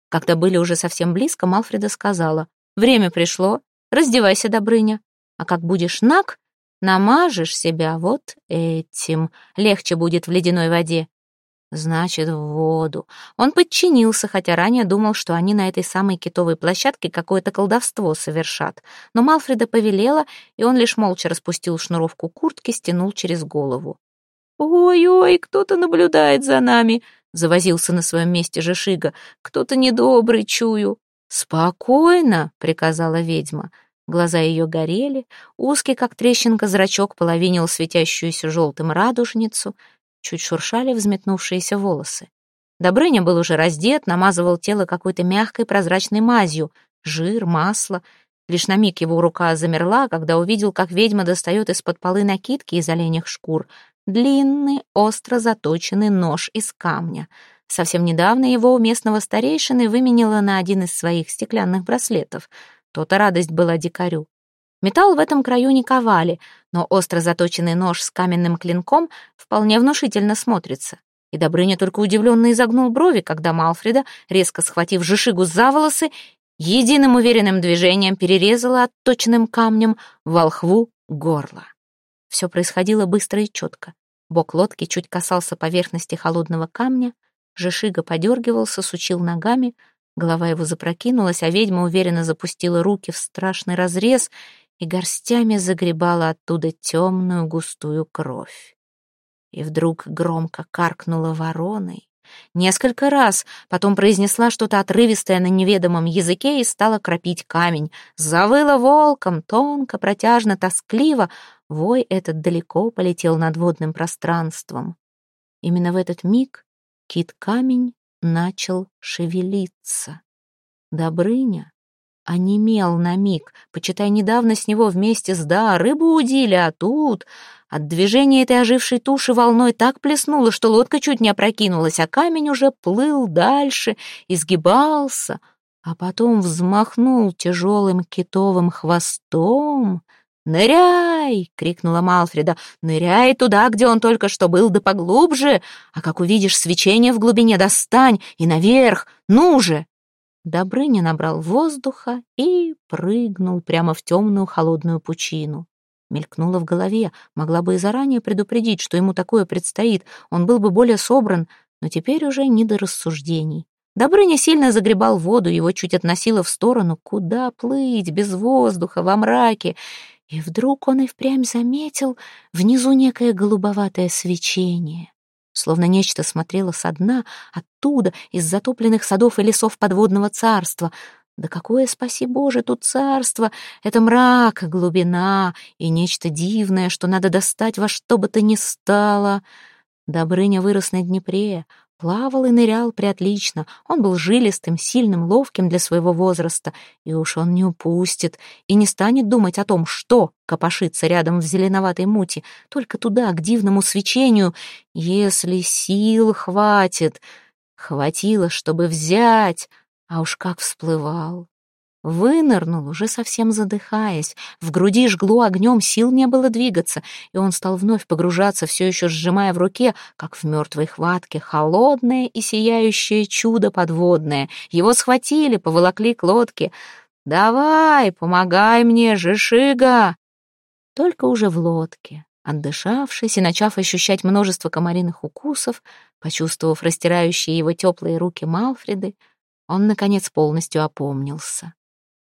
Когда были уже совсем близко, Малфреда сказала, «Время пришло, раздевайся, Добрыня, а как будешь наг, намажешь себя вот этим, легче будет в ледяной воде». Значит, в воду. Он подчинился, хотя ранее думал, что они на этой самой китовой площадке какое-то колдовство совершат. Но Малфреда повелела, и он лишь молча распустил шнуровку куртки, стянул через голову. «Ой-ой, кто-то наблюдает за нами», — завозился на своем месте Жишига. «Кто-то недобрый, чую». «Спокойно», — приказала ведьма. Глаза ее горели, узкий, как трещинка, зрачок половинил светящуюся желтым радужницу, чуть шуршали взметнувшиеся волосы. Добрыня был уже раздет, намазывал тело какой-то мягкой прозрачной мазью, жир, масло. Лишь на миг его рука замерла, когда увидел, как ведьма достает из-под полы накидки из оленях шкур, длинный, остро заточенный нож из камня. Совсем недавно его у местного старейшины выменила на один из своих стеклянных браслетов. То-то радость была дикарю. Металл в этом краю не ковали, но остро заточенный нож с каменным клинком вполне внушительно смотрится. И Добрыня только удивленно изогнул брови, когда Малфреда, резко схватив Жишигу за волосы, единым уверенным движением перерезала отточенным камнем волхву горло. Все происходило быстро и четко. Бок лодки чуть касался поверхности холодного камня, Жишига подергивался, сучил ногами, голова его запрокинулась, а ведьма уверенно запустила руки в страшный разрез и горстями загребала оттуда темную густую кровь. И вдруг громко каркнула вороной. Несколько раз, потом произнесла что-то отрывистое на неведомом языке и стала кропить камень. Завыла волком, тонко, протяжно, тоскливо, Вой этот далеко полетел над водным пространством. Именно в этот миг кит-камень начал шевелиться. Добрыня онемел на миг, почитай, недавно с него вместе с Да рыбу удили, а тут от движения этой ожившей туши волной так плеснуло, что лодка чуть не опрокинулась, а камень уже плыл дальше, изгибался, а потом взмахнул тяжелым китовым хвостом — «Ныряй!» — крикнула Малфреда. «Ныряй туда, где он только что был, да поглубже! А как увидишь свечение в глубине, достань! И наверх! Ну же!» Добрыня набрал воздуха и прыгнул прямо в темную холодную пучину. Мелькнуло в голове, могла бы и заранее предупредить, что ему такое предстоит, он был бы более собран, но теперь уже не до рассуждений. Добрыня сильно загребал воду, его чуть относило в сторону. Куда плыть, без воздуха, во мраке? И вдруг он и впрямь заметил внизу некое голубоватое свечение. Словно нечто смотрело со дна, оттуда, из затопленных садов и лесов подводного царства. Да какое, спаси Боже, тут царство! Это мрак, глубина и нечто дивное, что надо достать во что бы то ни стало. Добрыня вырос на Днепре, Плавал и нырял приотлично. Он был жилистым, сильным, ловким для своего возраста. И уж он не упустит и не станет думать о том, что копошится рядом в зеленоватой мути, только туда, к дивному свечению, если сил хватит. Хватило, чтобы взять, а уж как всплывал. Вынырнул, уже совсем задыхаясь. В груди жгло огнем, сил не было двигаться, и он стал вновь погружаться, все еще сжимая в руке, как в мертвой хватке, холодное и сияющее чудо подводное. Его схватили, поволокли к лодке. «Давай, помогай мне, Жишига!» Только уже в лодке, отдышавшись и начав ощущать множество комариных укусов, почувствовав растирающие его теплые руки Малфреды, он, наконец, полностью опомнился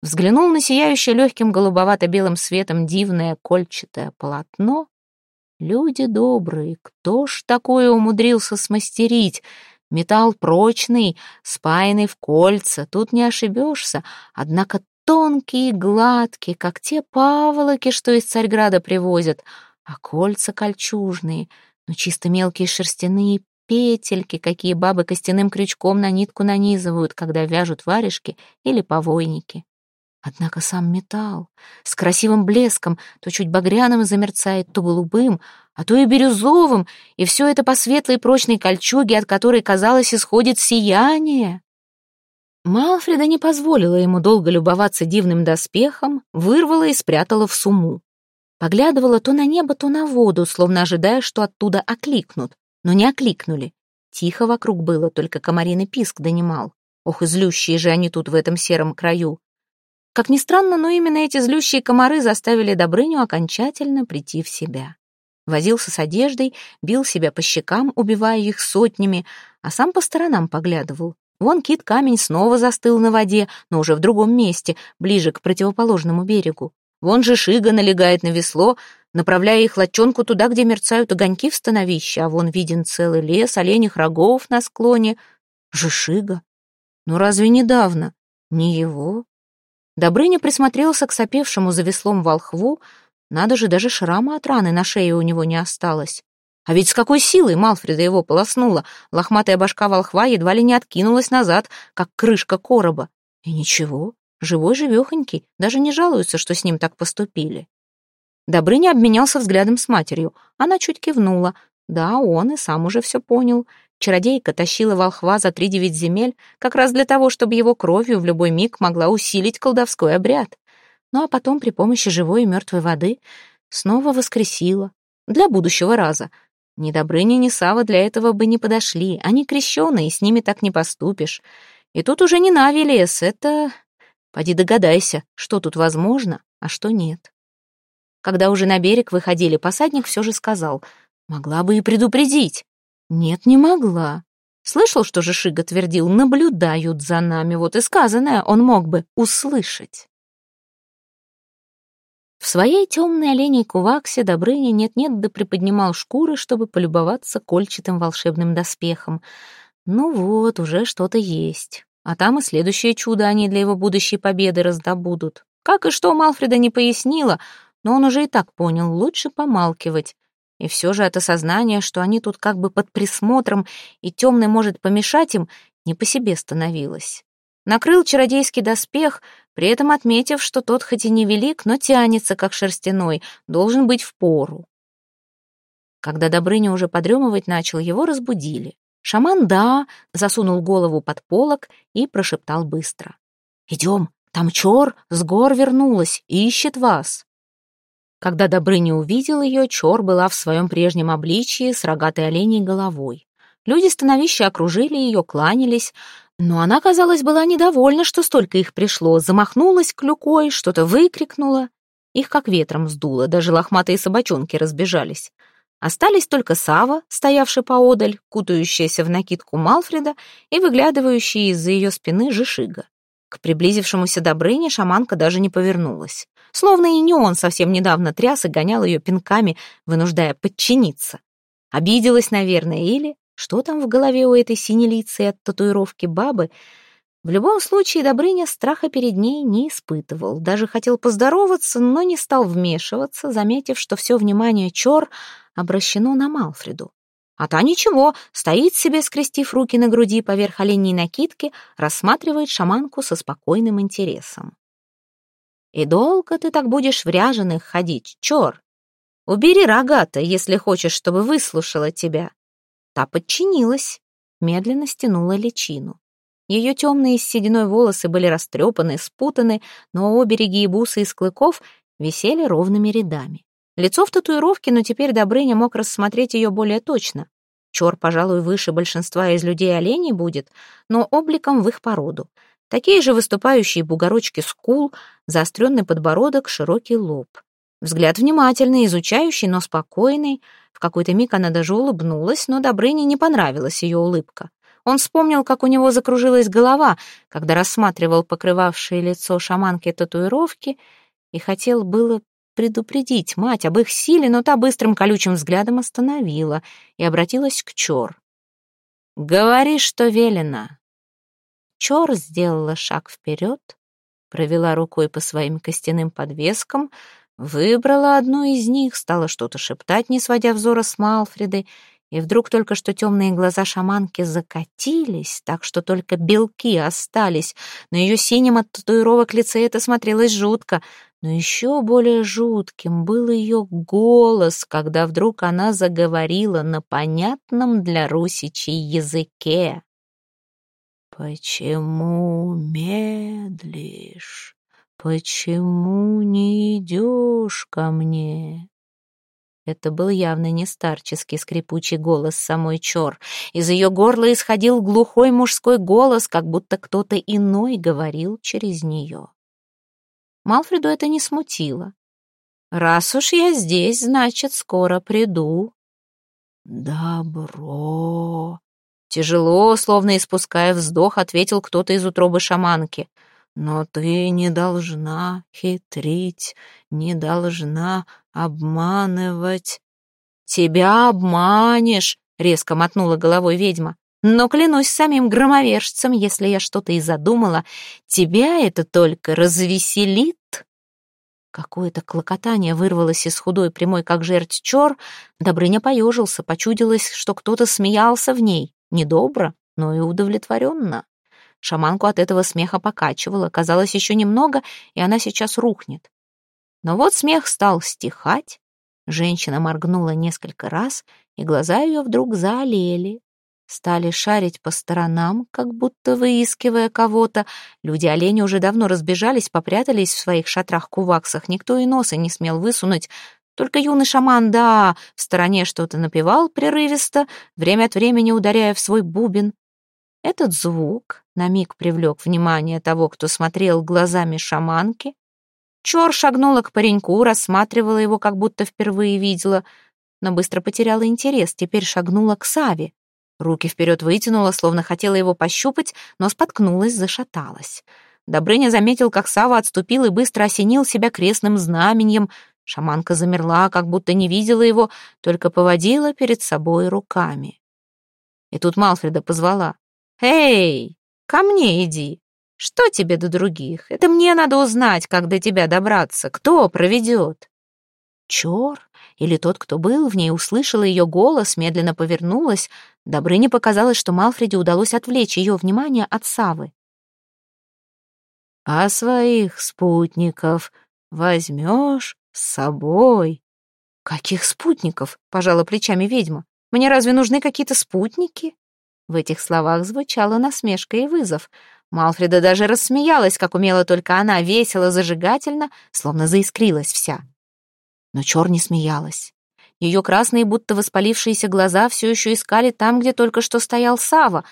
взглянул на сияющее легким голубовато-белым светом дивное кольчатое полотно. Люди добрые, кто ж такое умудрился смастерить? Металл прочный, спаянный в кольца, тут не ошибешься, однако тонкие и гладкие, как те паволоки, что из Царьграда привозят, а кольца кольчужные, но чисто мелкие шерстяные петельки, какие бабы костяным крючком на нитку нанизывают, когда вяжут варежки или повойники. Однако сам металл с красивым блеском то чуть багряным замерцает, то голубым, а то и бирюзовым, и все это по светлой прочной кольчуге, от которой, казалось, исходит сияние. Малфреда не позволила ему долго любоваться дивным доспехом, вырвала и спрятала в суму. Поглядывала то на небо, то на воду, словно ожидая, что оттуда окликнут. Но не окликнули. Тихо вокруг было, только комариный писк донимал. Ох, излющие же они тут в этом сером краю. Как ни странно, но именно эти злющие комары заставили Добрыню окончательно прийти в себя. Возился с одеждой, бил себя по щекам, убивая их сотнями, а сам по сторонам поглядывал. Вон кит-камень снова застыл на воде, но уже в другом месте, ближе к противоположному берегу. Вон же Шига налегает на весло, направляя их лодчонку туда, где мерцают огоньки в становище, а вон виден целый лес оленях рогов на склоне. Жишига? Ну разве недавно? Не его? Добрыня присмотрелся к сопевшему за веслом волхву. Надо же, даже шрама от раны на шее у него не осталось. А ведь с какой силой Малфреда его полоснула. Лохматая башка волхва едва ли не откинулась назад, как крышка короба. И ничего, живой-живехонький, даже не жалуется, что с ним так поступили. Добрыня обменялся взглядом с матерью. Она чуть кивнула. Да, он и сам уже все понял. Чародейка тащила волхва за три девять земель как раз для того, чтобы его кровью в любой миг могла усилить колдовской обряд. Ну а потом при помощи живой и мертвой воды снова воскресила. Для будущего раза. Ни Добрыня, ни Сава для этого бы не подошли. Они крещеные, с ними так не поступишь. И тут уже не Нави лес, это... Поди догадайся, что тут возможно, а что нет. Когда уже на берег выходили, посадник все же сказал, могла бы и предупредить. Нет, не могла. Слышал, что же Шига твердил, наблюдают за нами, вот и сказанное он мог бы услышать. В своей темной оленей куваксе Добрыня нет-нет да приподнимал шкуры, чтобы полюбоваться кольчатым волшебным доспехом. Ну вот, уже что-то есть. А там и следующее чудо они для его будущей победы раздобудут. Как и что Малфреда не пояснила, но он уже и так понял, лучше помалкивать. И все же от осознания, что они тут как бы под присмотром, и темный может помешать им, не по себе становилось. Накрыл чародейский доспех, при этом отметив, что тот хоть и невелик, но тянется, как шерстяной, должен быть в пору. Когда Добрыня уже подремывать начал, его разбудили. Шаман «да» засунул голову под полок и прошептал быстро. «Идем, там чор с гор вернулась, ищет вас». Когда Добрыня увидел ее, Чор была в своем прежнем обличии с рогатой оленей головой. Люди становища окружили ее, кланялись, Но она, казалось, была недовольна, что столько их пришло, замахнулась клюкой, что-то выкрикнула. Их как ветром сдуло, даже лохматые собачонки разбежались. Остались только Сава, стоявший поодаль, кутающаяся в накидку Малфреда и выглядывающий из-за ее спины Жишига. К приблизившемуся Добрыне шаманка даже не повернулась. Словно и не он совсем недавно тряс и гонял ее пинками, вынуждая подчиниться. Обиделась, наверное, или... Что там в голове у этой синелицы от татуировки бабы? В любом случае, Добрыня страха перед ней не испытывал. Даже хотел поздороваться, но не стал вмешиваться, заметив, что все внимание Чор обращено на Малфреду. А та ничего, стоит себе, скрестив руки на груди поверх оленей накидки, рассматривает шаманку со спокойным интересом. «И долго ты так будешь в ряженых ходить, чор? Убери рогата, если хочешь, чтобы выслушала тебя». Та подчинилась, медленно стянула личину. Ее темные с сединой волосы были растрепаны, спутаны, но обереги и бусы из клыков висели ровными рядами. Лицо в татуировке, но теперь Добрыня мог рассмотреть ее более точно. Чор, пожалуй, выше большинства из людей-оленей будет, но обликом в их породу. Такие же выступающие бугорочки скул, заостренный подбородок, широкий лоб. Взгляд внимательный, изучающий, но спокойный. В какой-то миг она даже улыбнулась, но Добрыне не понравилась ее улыбка. Он вспомнил, как у него закружилась голова, когда рассматривал покрывавшее лицо шаманки татуировки, и хотел было предупредить мать об их силе, но та быстрым колючим взглядом остановила и обратилась к Чор. «Говори, что велено». Чор сделала шаг вперед, провела рукой по своим костяным подвескам, выбрала одну из них, стала что-то шептать, не сводя взора с Малфреды, и вдруг только что темные глаза шаманки закатились, так что только белки остались. На ее синем от татуировок лице это смотрелось жутко, но еще более жутким был ее голос, когда вдруг она заговорила на понятном для русичей языке. «Почему медлишь? Почему не идешь ко мне?» Это был явно не старческий скрипучий голос самой Чор. Из ее горла исходил глухой мужской голос, как будто кто-то иной говорил через нее. Малфреду это не смутило. «Раз уж я здесь, значит, скоро приду». «Добро!» Тяжело, словно испуская вздох, ответил кто-то из утробы шаманки. «Но ты не должна хитрить, не должна обманывать». «Тебя обманешь!» — резко мотнула головой ведьма. «Но клянусь самим громовержцем, если я что-то и задумала, тебя это только развеселит». Какое-то клокотание вырвалось из худой прямой, как жерть чор. Добрыня поежился, почудилось, что кто-то смеялся в ней. Недобро, но и удовлетворенно. Шаманку от этого смеха покачивало. Казалось, еще немного, и она сейчас рухнет. Но вот смех стал стихать. Женщина моргнула несколько раз, и глаза ее вдруг заолели. Стали шарить по сторонам, как будто выискивая кого-то. Люди-олени уже давно разбежались, попрятались в своих шатрах-куваксах. Никто и носа не смел высунуть. Только юный шаман, да, в стороне что-то напевал прерывисто, время от времени ударяя в свой бубен. Этот звук на миг привлек внимание того, кто смотрел глазами шаманки. Чор шагнула к пареньку, рассматривала его, как будто впервые видела, но быстро потеряла интерес, теперь шагнула к Саве. Руки вперед вытянула, словно хотела его пощупать, но споткнулась, зашаталась. Добрыня заметил, как Сава отступил и быстро осенил себя крестным знаменем. Шаманка замерла, как будто не видела его, только поводила перед собой руками. И тут Малфреда позвала. «Эй, ко мне иди! Что тебе до других? Это мне надо узнать, как до тебя добраться. Кто проведет?» Чор или тот, кто был в ней, услышала ее голос, медленно повернулась. Добрыне показалось, что Малфреде удалось отвлечь ее внимание от Савы. «А своих спутников возьмешь с собой?» «Каких спутников?» — пожала плечами ведьма. «Мне разве нужны какие-то спутники?» В этих словах звучала насмешка и вызов. Малфреда даже рассмеялась, как умела только она, весело, зажигательно, словно заискрилась вся. Но Чор не смеялась. Ее красные, будто воспалившиеся глаза все еще искали там, где только что стоял Сава.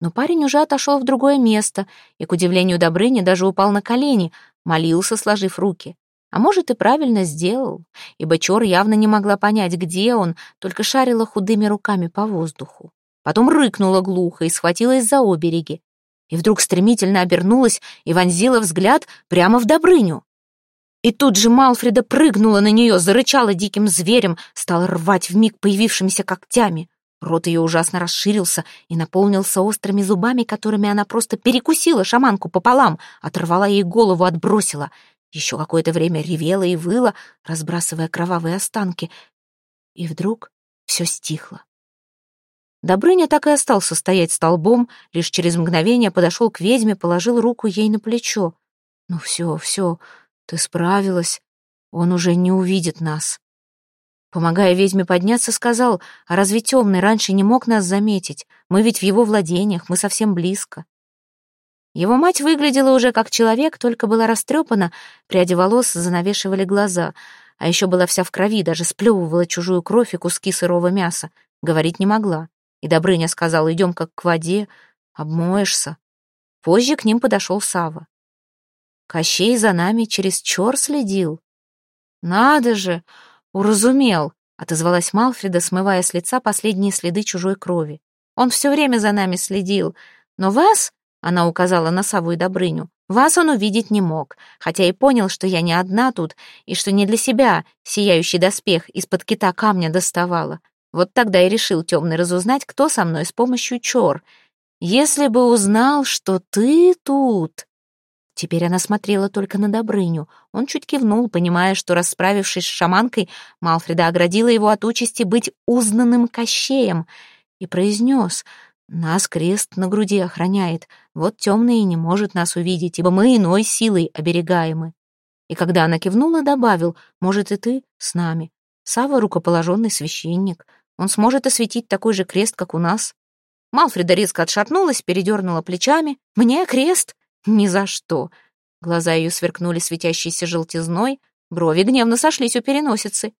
Но парень уже отошел в другое место и, к удивлению Добрыни, даже упал на колени, молился, сложив руки. А может, и правильно сделал, ибо Чор явно не могла понять, где он, только шарила худыми руками по воздуху. Потом рыкнула глухо и схватилась за обереги. И вдруг стремительно обернулась и вонзила взгляд прямо в Добрыню. И тут же Малфреда прыгнула на нее, зарычала диким зверем, стала рвать вмиг появившимися когтями. Рот ее ужасно расширился и наполнился острыми зубами, которыми она просто перекусила шаманку пополам, оторвала ей голову, отбросила. Еще какое-то время ревела и выла, разбрасывая кровавые останки. И вдруг все стихло. Добрыня так и остался стоять столбом, лишь через мгновение подошел к ведьме, положил руку ей на плечо. «Ну все, все, ты справилась, он уже не увидит нас». Помогая ведьме подняться, сказал, «А разве темный раньше не мог нас заметить? Мы ведь в его владениях, мы совсем близко». Его мать выглядела уже как человек, только была растрепана, пряди волос занавешивали глаза, а еще была вся в крови, даже сплевывала чужую кровь и куски сырого мяса. Говорить не могла. И Добрыня сказал, идем как к воде, обмоешься. Позже к ним подошел Сава. Кощей за нами через чор следил. Надо же, «Уразумел», — отозвалась Малфреда, смывая с лица последние следы чужой крови. «Он все время за нами следил. Но вас, — она указала на Саву и Добрыню, — вас он увидеть не мог, хотя и понял, что я не одна тут, и что не для себя сияющий доспех из-под кита камня доставала. Вот тогда и решил темный разузнать, кто со мной с помощью чор. Если бы узнал, что ты тут...» Теперь она смотрела только на Добрыню. Он чуть кивнул, понимая, что, расправившись с шаманкой, Малфреда оградила его от участи быть узнанным кощеем, и произнес «Нас крест на груди охраняет, вот темный не может нас увидеть, ибо мы иной силой оберегаемы». И когда она кивнула, добавил «Может, и ты с нами? Сава рукоположенный священник, он сможет осветить такой же крест, как у нас». Малфреда резко отшатнулась, передернула плечами. «Мне крест? «Ни за что!» Глаза ее сверкнули светящейся желтизной, брови гневно сошлись у переносицы.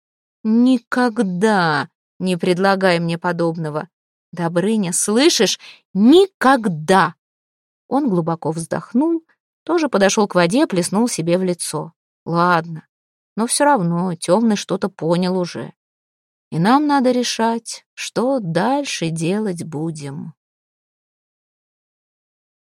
«Никогда не предлагай мне подобного! Добрыня, слышишь? Никогда!» Он глубоко вздохнул, тоже подошел к воде, плеснул себе в лицо. «Ладно, но все равно темный что-то понял уже. И нам надо решать, что дальше делать будем».